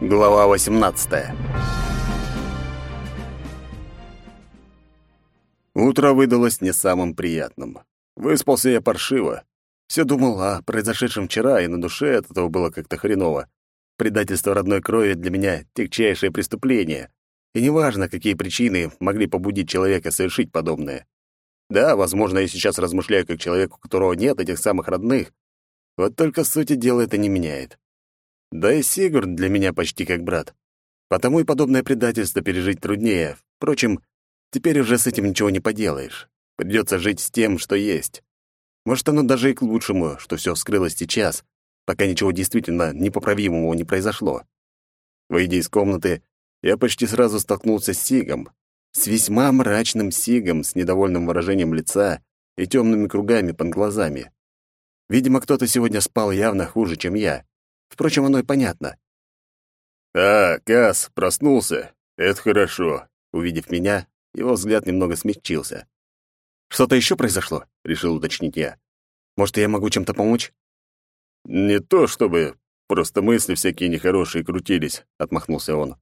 Глава 18. Утро выдалось не самым приятным. Выспался я паршиво. Все думал о произошедшем вчера, и на душе от этого было как-то хреново. Предательство родной крови для меня — тягчайшее преступление. И неважно, какие причины могли побудить человека совершить подобное. Да, возможно, я сейчас размышляю как человек, у которого нет этих самых родных. Вот только сути дела это не меняет. Да и Сигурд для меня почти как брат. Потому и подобное предательство пережить труднее. Впрочем, теперь уже с этим ничего не поделаешь. Придется жить с тем, что есть. Может, оно даже и к лучшему, что все вскрылось сейчас, пока ничего действительно непоправимого не произошло. Выйдя из комнаты, я почти сразу столкнулся с Сигом. С весьма мрачным Сигом, с недовольным выражением лица и темными кругами под глазами. Видимо, кто-то сегодня спал явно хуже, чем я. Впрочем, оно и понятно. «А, Кас, проснулся. Это хорошо». Увидев меня, его взгляд немного смягчился. «Что-то еще произошло?» — решил уточнить я. «Может, я могу чем-то помочь?» «Не то чтобы, просто мысли всякие нехорошие крутились», — отмахнулся он.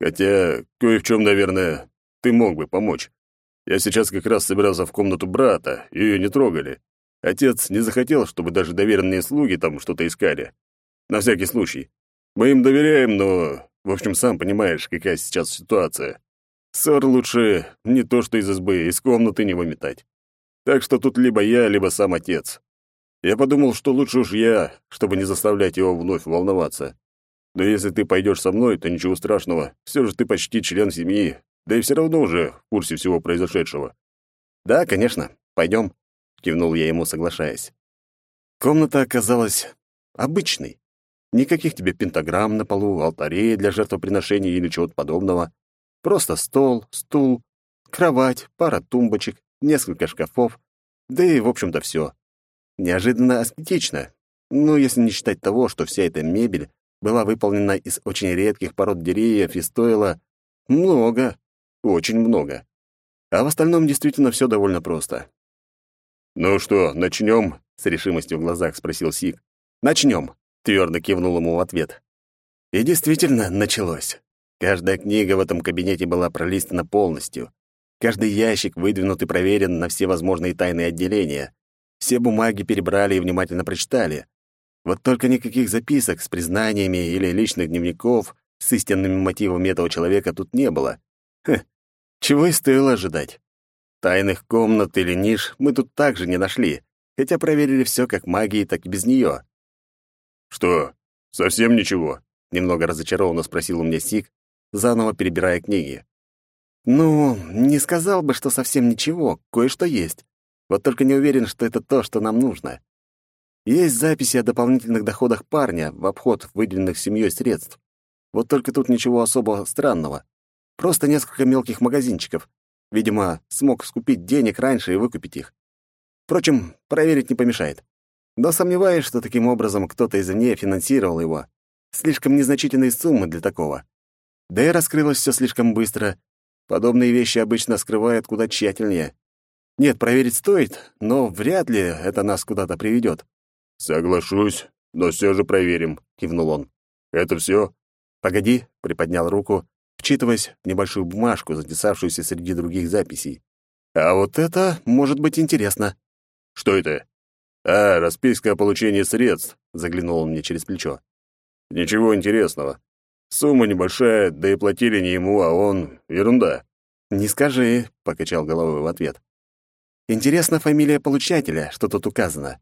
«Хотя кое в чем, наверное, ты мог бы помочь. Я сейчас как раз собирался в комнату брата, ее не трогали. Отец не захотел, чтобы даже доверенные слуги там что-то искали. На всякий случай. Мы им доверяем, но, в общем, сам понимаешь, какая сейчас ситуация. Ссор лучше не то что из избы, из комнаты не выметать. Так что тут либо я, либо сам отец. Я подумал, что лучше уж я, чтобы не заставлять его вновь волноваться. Но если ты пойдешь со мной, то ничего страшного. Все же ты почти член семьи, да и все равно уже в курсе всего произошедшего. Да, конечно, пойдем, кивнул я ему, соглашаясь. Комната оказалась обычной. Никаких тебе пентаграмм на полу, алтарей для жертвоприношений или чего-то подобного. Просто стол, стул, кровать, пара тумбочек, несколько шкафов, да и, в общем-то, все. Неожиданно аскетично. Ну, если не считать того, что вся эта мебель была выполнена из очень редких пород деревьев и стоила много, очень много. А в остальном действительно все довольно просто. «Ну что, начнем?» — с решимостью в глазах спросил Сик. «Начнем», Твердо кивнул ему в ответ. И действительно началось. Каждая книга в этом кабинете была пролистана полностью. Каждый ящик выдвинут и проверен на все возможные тайные отделения. Все бумаги перебрали и внимательно прочитали. Вот только никаких записок с признаниями или личных дневников с истинными мотивами этого человека тут не было. Хм, чего и стоило ожидать. Тайных комнат или ниш мы тут также не нашли, хотя проверили все как магией, так и без нее. «Что, совсем ничего?» — немного разочарованно спросил у меня Сик, заново перебирая книги. «Ну, не сказал бы, что совсем ничего, кое-что есть. Вот только не уверен, что это то, что нам нужно. Есть записи о дополнительных доходах парня в обход выделенных семьей средств. Вот только тут ничего особо странного. Просто несколько мелких магазинчиков. Видимо, смог скупить денег раньше и выкупить их. Впрочем, проверить не помешает. Но сомневаюсь, что таким образом кто-то извне финансировал его. Слишком незначительные суммы для такого. Да и раскрылось все слишком быстро. Подобные вещи обычно скрывают куда тщательнее. Нет, проверить стоит, но вряд ли это нас куда-то приведет. «Соглашусь, но все же проверим», — кивнул он. «Это все?» «Погоди», — приподнял руку, вчитываясь в небольшую бумажку, затесавшуюся среди других записей. «А вот это может быть интересно». «Что это?» «А, расписка о получении средств», — заглянул он мне через плечо. «Ничего интересного. Сумма небольшая, да и платили не ему, а он... Ерунда». «Не скажи», — покачал головой в ответ. «Интересна фамилия получателя, что тут указано.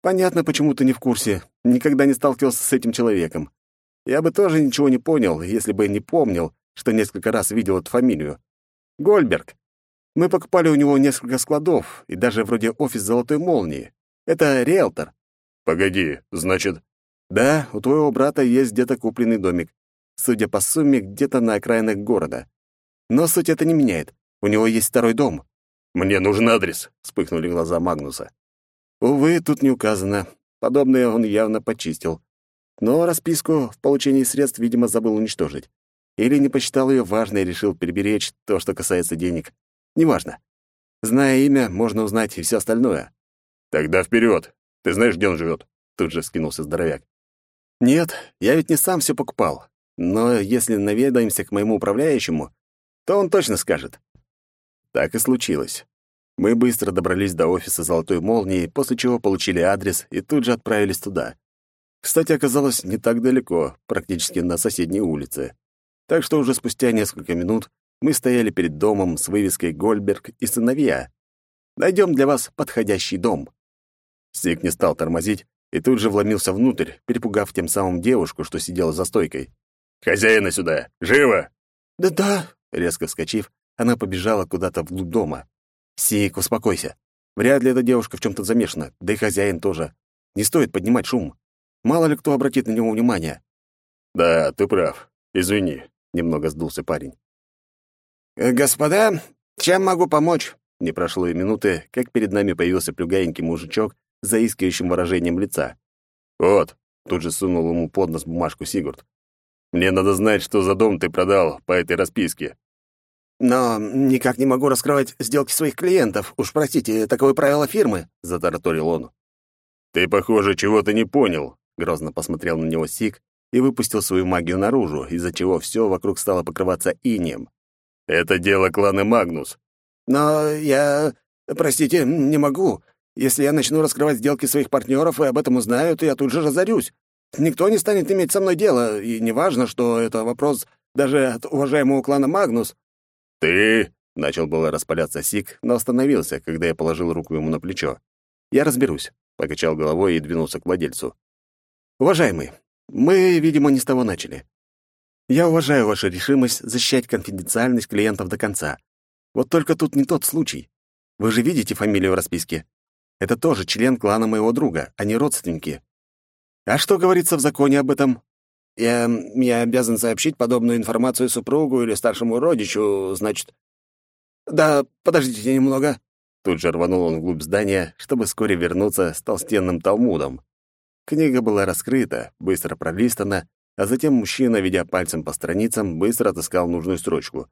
Понятно, почему ты не в курсе. Никогда не сталкивался с этим человеком. Я бы тоже ничего не понял, если бы не помнил, что несколько раз видел эту фамилию. Гольберг. Мы покупали у него несколько складов и даже вроде офис «Золотой молнии». Это риэлтор». «Погоди, значит...» «Да, у твоего брата есть где-то купленный домик. Судя по сумме, где-то на окраинах города. Но суть это не меняет. У него есть второй дом». «Мне нужен адрес», — вспыхнули глаза Магнуса. «Увы, тут не указано. Подобное он явно почистил. Но расписку в получении средств, видимо, забыл уничтожить. Или не посчитал ее важной и решил переберечь то, что касается денег. Неважно. Зная имя, можно узнать и все остальное. «Тогда вперед! Ты знаешь, где он живет?» Тут же скинулся здоровяк. «Нет, я ведь не сам все покупал. но если наведаемся к моему управляющему, то он точно скажет. Так и случилось. Мы быстро добрались до офиса «Золотой молнии», после чего получили адрес и тут же отправились туда. Кстати, оказалось не так далеко, практически на соседней улице. Так что уже спустя несколько минут мы стояли перед домом с вывеской «Гольберг и сыновья». Найдем для вас подходящий дом». Сик не стал тормозить и тут же вломился внутрь, перепугав тем самым девушку, что сидела за стойкой. «Хозяина сюда! Живо!» «Да-да!» — резко вскочив, она побежала куда-то вглубь дома. «Сик, успокойся. Вряд ли эта девушка в чем то замешана, да и хозяин тоже. Не стоит поднимать шум. Мало ли кто обратит на него внимание». «Да, ты прав. Извини», — немного сдулся парень. «Э, «Господа, чем могу помочь?» Не прошло и минуты, как перед нами появился плюгаенький мужичок заискивающим выражением лица. «Вот», — тут же сунул ему под нос бумажку Сигурд. «Мне надо знать, что за дом ты продал по этой расписке». «Но никак не могу раскрывать сделки своих клиентов. Уж простите, таковы правила фирмы», — затараторил он. «Ты, похоже, чего-то не понял», — грозно посмотрел на него Сиг и выпустил свою магию наружу, из-за чего все вокруг стало покрываться инеем. Это дело клана Магнус. Но я... Простите, не могу. Если я начну раскрывать сделки своих партнеров и об этом узнают, я тут же разорюсь. Никто не станет иметь со мной дело, и неважно, что это вопрос даже от уважаемого клана Магнус. «Ты...» — начал было распаляться Сик, но остановился, когда я положил руку ему на плечо. «Я разберусь», — покачал головой и двинулся к владельцу. «Уважаемый, мы, видимо, не с того начали. Я уважаю вашу решимость защищать конфиденциальность клиентов до конца. Вот только тут не тот случай. Вы же видите фамилию в расписке. Это тоже член клана моего друга, а не родственники. А что говорится в законе об этом? Я, я обязан сообщить подобную информацию супругу или старшему родичу, значит... Да, подождите немного. Тут же рванул он вглубь здания, чтобы вскоре вернуться с толстенным талмудом. Книга была раскрыта, быстро пролистана, а затем мужчина, ведя пальцем по страницам, быстро отыскал нужную строчку.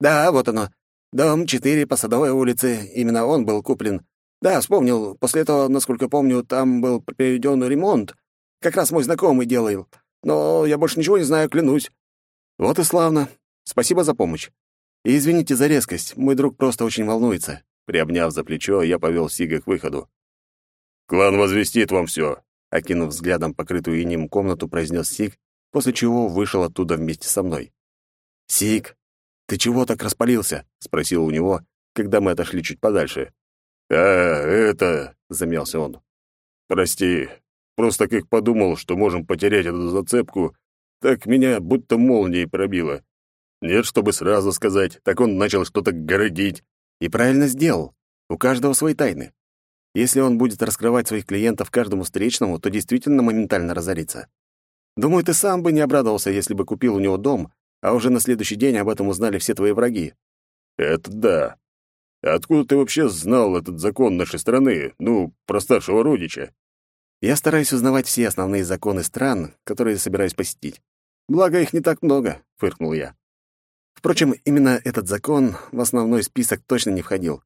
«Да, вот оно. Дом 4 по Садовой улице. Именно он был куплен. Да, вспомнил. После этого, насколько помню, там был проведен ремонт. Как раз мой знакомый делал. Но я больше ничего не знаю, клянусь». «Вот и славно. Спасибо за помощь. И извините за резкость, мой друг просто очень волнуется». Приобняв за плечо, я повел Сига к выходу. «Клан возвестит вам все», — окинув взглядом покрытую инем комнату, произнес Сиг после чего вышел оттуда вместе со мной. «Сик, ты чего так распалился?» — спросил у него, когда мы отошли чуть подальше. «А, это...» — замялся он. «Прости, просто как подумал, что можем потерять эту зацепку, так меня будто молнией пробило. Нет, чтобы сразу сказать, так он начал что-то городить». «И правильно сделал. У каждого свои тайны. Если он будет раскрывать своих клиентов каждому встречному, то действительно моментально разорится. Думаю, ты сам бы не обрадовался, если бы купил у него дом, а уже на следующий день об этом узнали все твои враги. Это да. Откуда ты вообще знал этот закон нашей страны, ну, про старшего родича? Я стараюсь узнавать все основные законы стран, которые собираюсь посетить. Благо, их не так много, — фыркнул я. Впрочем, именно этот закон в основной список точно не входил.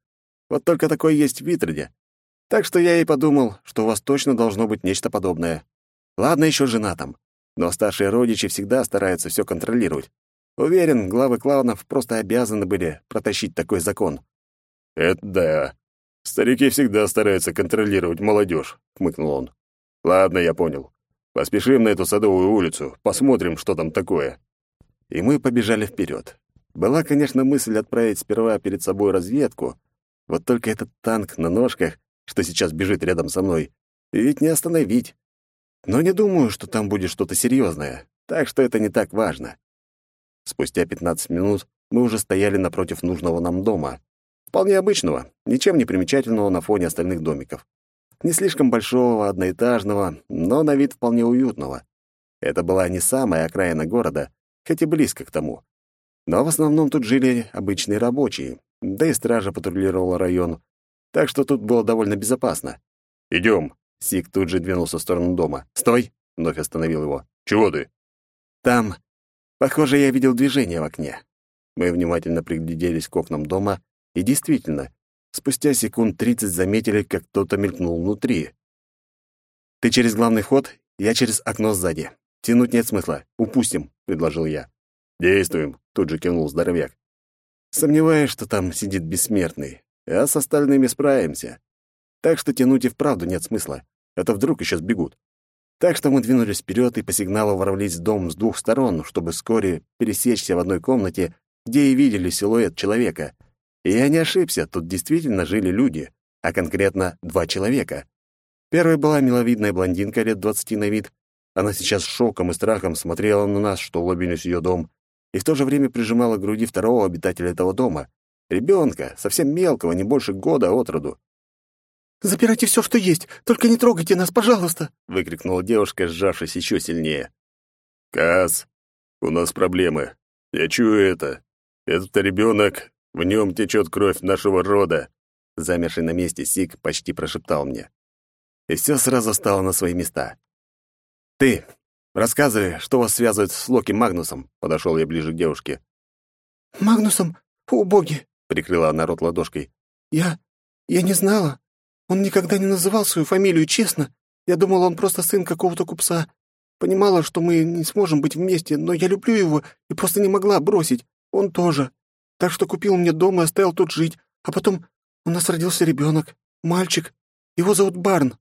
Вот только такой есть в Витреде. Так что я и подумал, что у вас точно должно быть нечто подобное. Ладно, еще жена там. Но старшие родичи всегда стараются все контролировать. Уверен, главы кланов просто обязаны были протащить такой закон. «Это да. Старики всегда стараются контролировать молодежь», — хмыкнул он. «Ладно, я понял. Поспешим на эту садовую улицу, посмотрим, что там такое». И мы побежали вперед. Была, конечно, мысль отправить сперва перед собой разведку, вот только этот танк на ножках, что сейчас бежит рядом со мной, ведь не остановить. Но не думаю, что там будет что-то серьезное, так что это не так важно. Спустя 15 минут мы уже стояли напротив нужного нам дома. Вполне обычного, ничем не примечательного на фоне остальных домиков. Не слишком большого, одноэтажного, но на вид вполне уютного. Это была не самая окраина города, хоть и близко к тому. Но в основном тут жили обычные рабочие, да и стража патрулировала район, так что тут было довольно безопасно. «Идем», Сик тут же двинулся в сторону дома. «Стой!» — вновь остановил его. «Чего ты?» «Там. Похоже, я видел движение в окне». Мы внимательно пригляделись к окнам дома, и действительно, спустя секунд тридцать заметили, как кто-то мелькнул внутри. «Ты через главный вход, я через окно сзади. Тянуть нет смысла. Упустим, предложил я. Действуем, тут же кивнул здоровяк. Сомневаюсь, что там сидит бессмертный, а с остальными справимся. Так что тянуть и вправду нет смысла. Это вдруг еще сбегут. Так что мы двинулись вперед и по сигналу ворвались в дом с двух сторон, чтобы вскоре пересечься в одной комнате, где и видели силуэт человека. И я не ошибся, тут действительно жили люди, а конкретно два человека. Первой была миловидная блондинка лет двадцати на вид. Она сейчас шоком и страхом смотрела на нас, что улыбились ее дом, и в то же время прижимала к груди второго обитателя этого дома. Ребенка, совсем мелкого, не больше года от роду. «Забирайте все, что есть, только не трогайте нас, пожалуйста!» — выкрикнула девушка, сжавшись еще сильнее. «Каз, у нас проблемы. Я чую это. Этот ребенок, в нем течет кровь нашего рода. Замерший на месте Сик почти прошептал мне. И все сразу стало на свои места. «Ты, рассказывай, что вас связывает с Локи Магнусом?» Подошел я ближе к девушке. «Магнусом? О, боги!» — прикрыла она рот ладошкой. «Я... я не знала. Он никогда не называл свою фамилию, честно. Я думала, он просто сын какого-то купца. Понимала, что мы не сможем быть вместе, но я люблю его и просто не могла бросить. Он тоже. Так что купил мне дом и оставил тут жить. А потом у нас родился ребенок, мальчик. Его зовут Барн.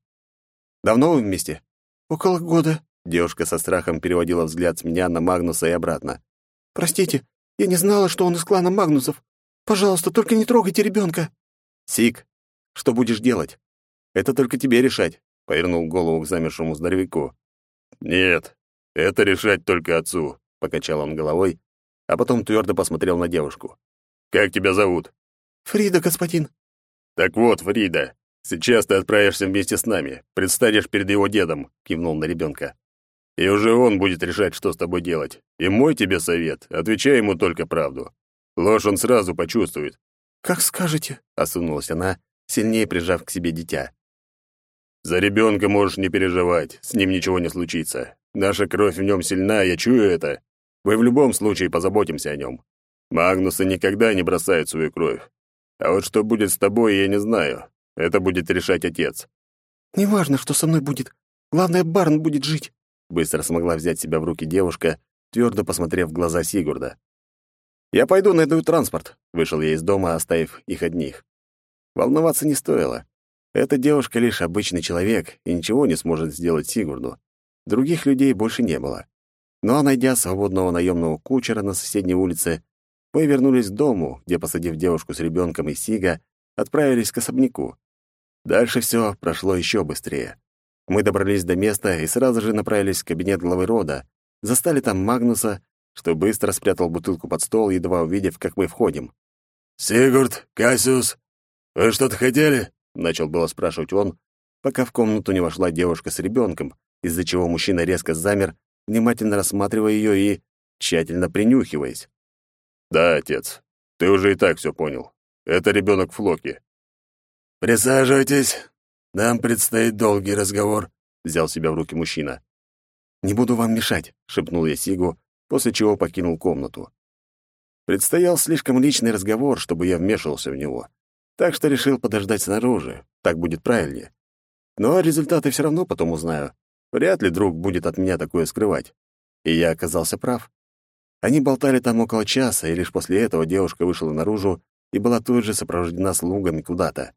Давно вы вместе? Около года. Девушка со страхом переводила взгляд с меня на Магнуса и обратно. Простите, я не знала, что он из клана Магнусов. Пожалуйста, только не трогайте ребенка. Сик, что будешь делать? Это только тебе решать, повернул голову к замершему здоровяку. Нет, это решать только отцу, покачал он головой, а потом твердо посмотрел на девушку. Как тебя зовут? Фрида, господин. Так вот, Фрида, сейчас ты отправишься вместе с нами, предстанешь перед его дедом, кивнул на ребенка. И уже он будет решать, что с тобой делать. И мой тебе совет, отвечай ему только правду. Ложь он сразу почувствует. Как скажете, осунулась она, сильнее прижав к себе дитя. За ребенка можешь не переживать, с ним ничего не случится. Наша кровь в нем сильна, я чую это. Мы в любом случае позаботимся о нем. Магнусы никогда не бросают свою кровь. А вот что будет с тобой, я не знаю. Это будет решать отец. Неважно, что со мной будет. Главное, Барн будет жить. Быстро смогла взять себя в руки девушка, твердо посмотрев в глаза Сигурда. «Я пойду найду транспорт», — вышел я из дома, оставив их одних. Волноваться не стоило. Эта девушка лишь обычный человек и ничего не сможет сделать Сигурду. Других людей больше не было. Но, найдя свободного наемного кучера на соседней улице, мы вернулись к дому, где, посадив девушку с ребенком и Сига, отправились к особняку. Дальше все прошло еще быстрее. Мы добрались до места и сразу же направились в кабинет главы рода, застали там Магнуса, что быстро спрятал бутылку под стол, едва увидев, как мы входим. «Сигурд, Кассиус, вы что-то хотели?» — начал было спрашивать он, пока в комнату не вошла девушка с ребенком, из-за чего мужчина резко замер, внимательно рассматривая ее и тщательно принюхиваясь. «Да, отец, ты уже и так все понял. Это ребенок Флоки». «Присаживайтесь. Нам предстоит долгий разговор», — взял себя в руки мужчина. «Не буду вам мешать», — шепнул я Сигу, после чего покинул комнату. Предстоял слишком личный разговор, чтобы я вмешивался в него, так что решил подождать снаружи, так будет правильнее. Но результаты все равно потом узнаю. Вряд ли друг будет от меня такое скрывать. И я оказался прав. Они болтали там около часа, и лишь после этого девушка вышла наружу и была тут же сопровождена слугами куда-то.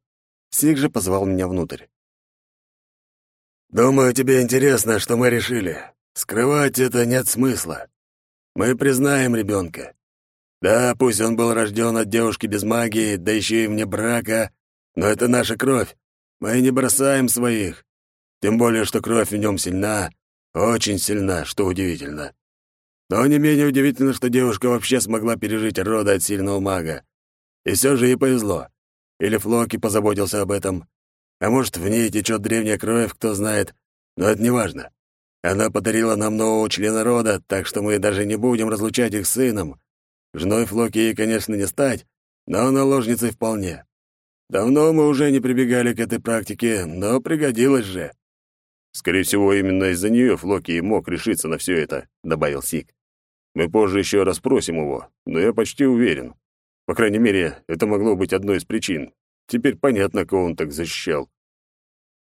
Сик же позвал меня внутрь. «Думаю, тебе интересно, что мы решили. Скрывать это нет смысла. Мы признаем ребенка. Да, пусть он был рожден от девушки без магии, да еще и вне брака, но это наша кровь. Мы не бросаем своих. Тем более, что кровь в нем сильна, очень сильна, что удивительно. Но не менее удивительно, что девушка вообще смогла пережить роды от сильного мага. И все же ей повезло. Или Флоки позаботился об этом. А может, в ней течет древняя кровь, кто знает. Но это не важно. Она подарила нам нового члена рода, так что мы даже не будем разлучать их с сыном. Женой Флоки ей, конечно, не стать, но наложницей вполне. Давно мы уже не прибегали к этой практике, но пригодилось же. Скорее всего, именно из-за нее Флоки и мог решиться на все это, добавил Сик. Мы позже еще раз спросим его, но я почти уверен. По крайней мере, это могло быть одной из причин. Теперь понятно, кого он так защищал.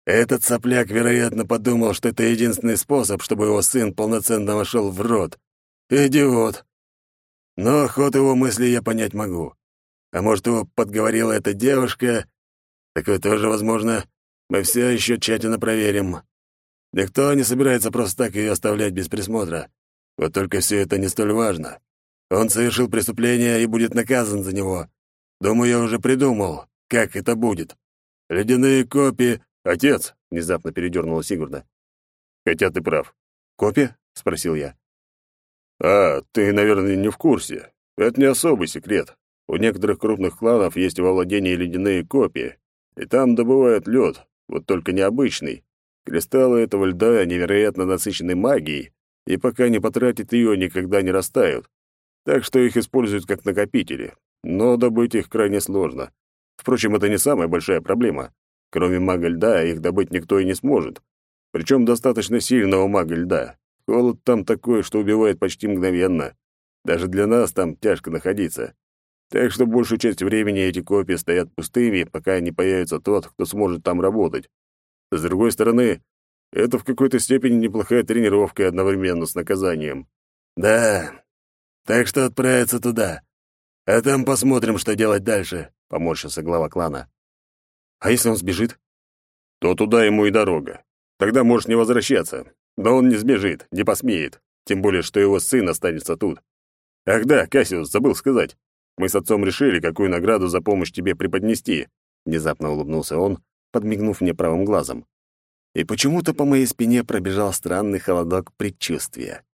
Этот сопляк, вероятно, подумал, что это единственный способ, чтобы его сын полноценно вошел в рот. Идиот. Но ход его мысли я понять могу. А может, его подговорила эта девушка? Такое тоже возможно. Мы все еще тщательно проверим. Никто не собирается просто так ее оставлять без присмотра. Вот только все это не столь важно. Он совершил преступление и будет наказан за него. Думаю, я уже придумал, как это будет. Ледяные копии... Отец! — внезапно передернула Сигурда. Хотя ты прав. Копия? — спросил я. А, ты, наверное, не в курсе. Это не особый секрет. У некоторых крупных кланов есть во владении ледяные копии, и там добывают лед, вот только необычный. Кристаллы этого льда невероятно насыщены магией, и пока не потратят ее, никогда не растают. Так что их используют как накопители, но добыть их крайне сложно. Впрочем, это не самая большая проблема. Кроме мага льда, их добыть никто и не сможет. Причем достаточно сильного мага льда. Холод там такой, что убивает почти мгновенно. Даже для нас там тяжко находиться. Так что большую часть времени эти копии стоят пустыми, пока не появится тот, кто сможет там работать. С другой стороны, это в какой-то степени неплохая тренировка одновременно с наказанием. Да, так что отправиться туда. А там посмотрим, что делать дальше, — поморщился глава клана. А если он сбежит? То туда ему и дорога. Тогда можешь не возвращаться. Но он не сбежит, не посмеет. Тем более, что его сын останется тут. Ах да, Кассиус, забыл сказать. Мы с отцом решили, какую награду за помощь тебе преподнести. Внезапно улыбнулся он, подмигнув мне правым глазом. И почему-то по моей спине пробежал странный холодок предчувствия.